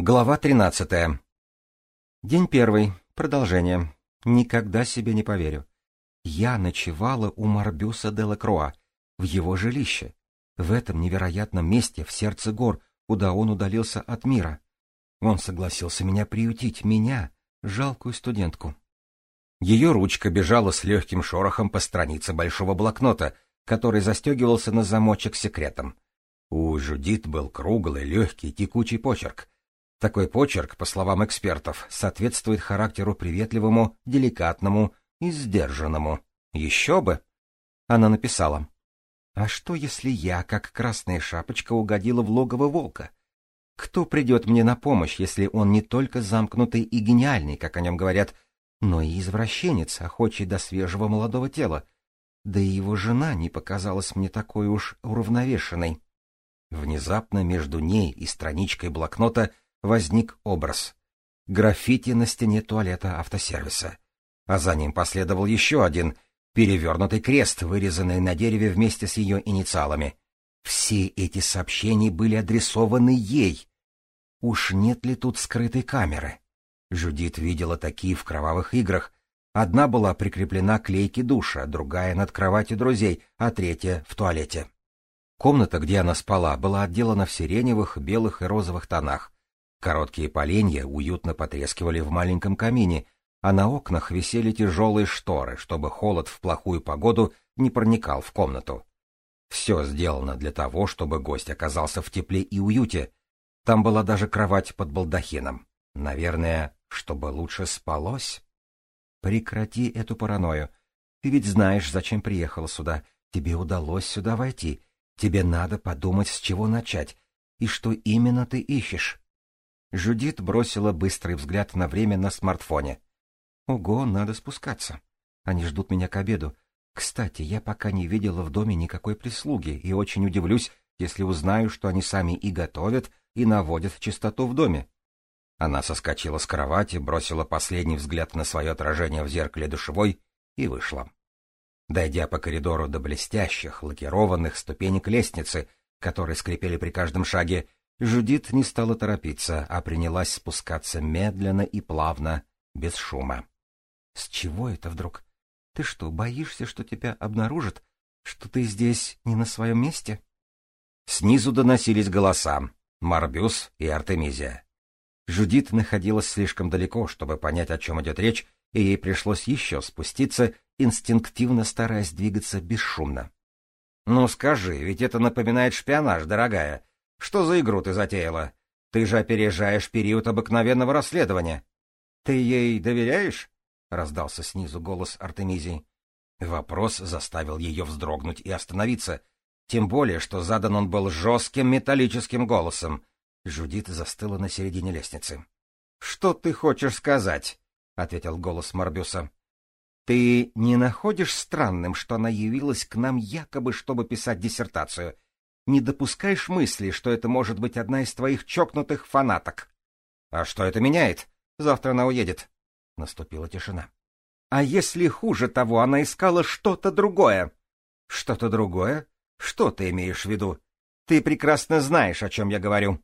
Глава 13. День первый. Продолжение. Никогда себе не поверю. Я ночевала у Марбюса де Лакруа, в его жилище, в этом невероятном месте, в сердце гор, куда он удалился от мира. Он согласился меня приютить, меня, жалкую студентку. Ее ручка бежала с легким шорохом по странице большого блокнота, который застегивался на замочек секретом. У Жудит был круглый, легкий, текучий почерк — такой почерк, по словам экспертов, соответствует характеру приветливому, деликатному и сдержанному. Еще бы! Она написала. А что, если я, как красная шапочка, угодила в логово волка? Кто придет мне на помощь, если он не только замкнутый и гениальный, как о нем говорят, но и извращенец, охочий до свежего молодого тела? Да и его жена не показалась мне такой уж уравновешенной. Внезапно между ней и страничкой блокнота — возник образ. Граффити на стене туалета автосервиса. А за ним последовал еще один перевернутый крест, вырезанный на дереве вместе с ее инициалами. Все эти сообщения были адресованы ей. Уж нет ли тут скрытой камеры? Жудит видела такие в кровавых играх. Одна была прикреплена к лейке душа, другая над кроватью друзей, а третья в туалете. Комната, где она спала, была отделана в сиреневых, белых и розовых тонах. Короткие поленья уютно потрескивали в маленьком камине, а на окнах висели тяжелые шторы, чтобы холод в плохую погоду не проникал в комнату. Все сделано для того, чтобы гость оказался в тепле и уюте. Там была даже кровать под балдахином. Наверное, чтобы лучше спалось. Прекрати эту паранойю. Ты ведь знаешь, зачем приехала сюда. Тебе удалось сюда войти. Тебе надо подумать, с чего начать. И что именно ты ищешь. Жудит бросила быстрый взгляд на время на смартфоне. «Ого, надо спускаться. Они ждут меня к обеду. Кстати, я пока не видела в доме никакой прислуги и очень удивлюсь, если узнаю, что они сами и готовят, и наводят чистоту в доме». Она соскочила с кровати, бросила последний взгляд на свое отражение в зеркале душевой и вышла. Дойдя по коридору до блестящих, лакированных ступенек лестницы, которые скрипели при каждом шаге, Жудит не стала торопиться, а принялась спускаться медленно и плавно, без шума. — С чего это вдруг? Ты что, боишься, что тебя обнаружат? Что ты здесь не на своем месте? Снизу доносились голоса. Марбюс и Артемизия. Жудит находилась слишком далеко, чтобы понять, о чем идет речь, и ей пришлось еще спуститься, инстинктивно стараясь двигаться бесшумно. — Ну скажи, ведь это напоминает шпионаж, дорогая, что за игру ты затеяла? Ты же опережаешь период обыкновенного расследования. Ты ей доверяешь? раздался снизу голос Артемизии. Вопрос заставил ее вздрогнуть и остановиться, тем более, что задан он был жестким металлическим голосом. Жудит застыла на середине лестницы. — Что ты хочешь сказать? — ответил голос Морбюса. — Ты не находишь странным, что она явилась к нам якобы, чтобы писать диссертацию, не допускаешь мысли, что это может быть одна из твоих чокнутых фанаток. — А что это меняет? Завтра она уедет. Наступила тишина. — А если хуже того, она искала что-то другое? — Что-то другое? Что ты имеешь в виду? Ты прекрасно знаешь, о чем я говорю.